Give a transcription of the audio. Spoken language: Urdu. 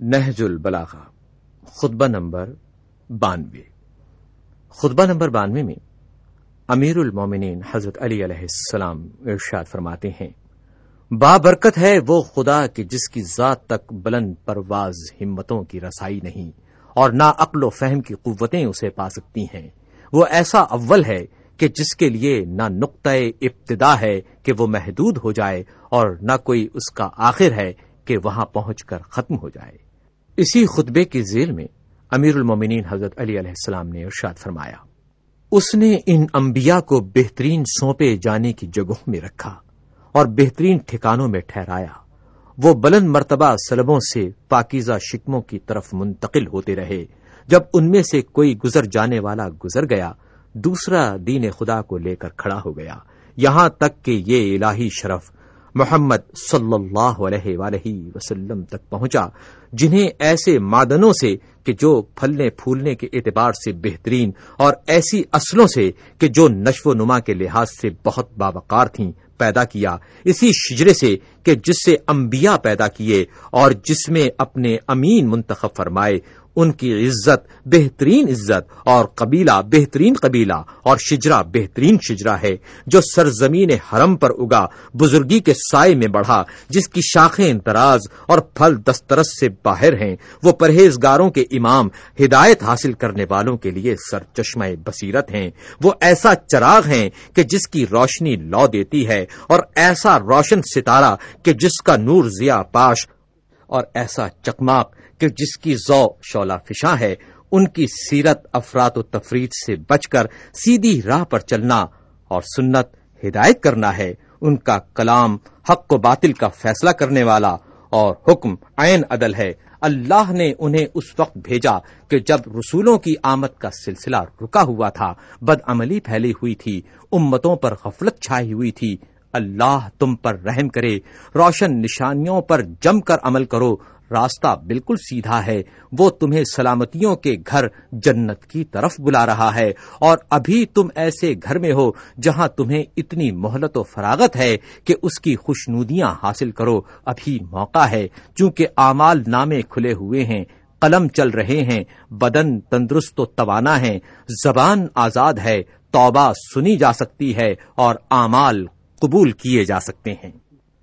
نہج البلاغا خطبہ نمبر بانوے۔ خطبہ نمبر بانوے میں امیر المومنین حضرت علی علیہ السلام ارشاد فرماتے ہیں بابرکت ہے وہ خدا کہ جس کی ذات تک بلند پرواز ہمتوں کی رسائی نہیں اور نہ عقل و فہم کی قوتیں اسے پا سکتی ہیں۔ وہ ایسا اول ہے کہ جس کے لیے نہ نقطۂ ابتدا ہے کہ وہ محدود ہو جائے اور نہ کوئی اس کا آخر ہے کہ وہاں پہنچ کر ختم ہو جائے۔ اسی خطبے کی ذیل میں امیر المومنین حضرت علی علیہ السلام نے ارشاد فرمایا، اس نے ان انبیاء کو بہترین سونپے جانے کی جگہوں میں رکھا اور بہترین ٹھکانوں میں ٹھہرایا۔ وہ بلند مرتبہ سلبوں سے پاکیزہ شکموں کی طرف منتقل ہوتے رہے۔ جب ان میں سے کوئی گزر جانے والا گزر گیا، دوسرا دین خدا کو لے کر کھڑا ہو گیا۔ یہاں تک کہ یہ الہی شرف محمد صلی اللہ علیہ وآلہ وسلم تک پہنچا، جنہیں ایسے مادنوں سے کہ جو پھلنے پھولنے کے اعتبار سے بہترین اور ایسی اصلوں سے کہ جو نشو و نما کے لحاظ سے بہت باوقار تھیں، پیدا کیا۔ اسی شجرے سے کہ جس سے انبیاء پیدا کیے اور جس میں اپنے امین منتخب فرمائے ان کی عزت بہترین عزت اور قبیلہ بہترین قبیلہ اور شجرا بہترین شجرا ہے، جو سرزمین حرم پر اگا، بزرگی کے سائے میں بڑھا، جس کی شاخیں انتراز اور پھل دسترس سے باہر ہیں۔ وہ پرہیزگاروں کے امام، ہدایت حاصل کرنے والوں کے لیے سر چشمہ بصیرت ہیں۔ وہ ایسا چراغ ہیں کہ جس کی روشنی لو دیتی ہے اور ایسا روشن ستارہ کہ جس کا نور ضیا پاش اور ایسا چکماک کہ جس کی ذو شولہ فشاں ہے، ان کی سیرت افراد و تفرید سے بچ کر سیدھی راہ پر چلنا اور سنت ہدایت کرنا ہے، ان کا کلام حق و باطل کا فیصلہ کرنے والا اور حکم عین عدل ہے۔ اللہ نے انہیں اس وقت بھیجا کہ جب رسولوں کی آمد کا سلسلہ رکا ہوا تھا، بد عملی پھیلی ہوئی تھی، امتوں پر غفلت چھائی ہوئی تھی۔ اللہ تم پر رحم کرے، روشن نشانیوں پر جم کر عمل کرو راستہ بالکل سیدھا ہے۔ وہ تمہیں سلامتیوں کے گھر جنت کی طرف بلا رہا ہے۔ اور ابھی تم ایسے گھر میں ہو جہاں تمہیں اتنی مہلت و فراغت ہے کہ اس کی خوشنودیاں حاصل کرو۔ ابھی موقع ہے۔ چونکہ اعمال نامے کھلے ہوئے ہیں، قلم چل رہے ہیں، بدن تندرست و توانا ہے۔ زبان آزاد ہے۔ توبہ سنی جا سکتی ہے اور اعمال قبول کیے جا سکتے ہیں۔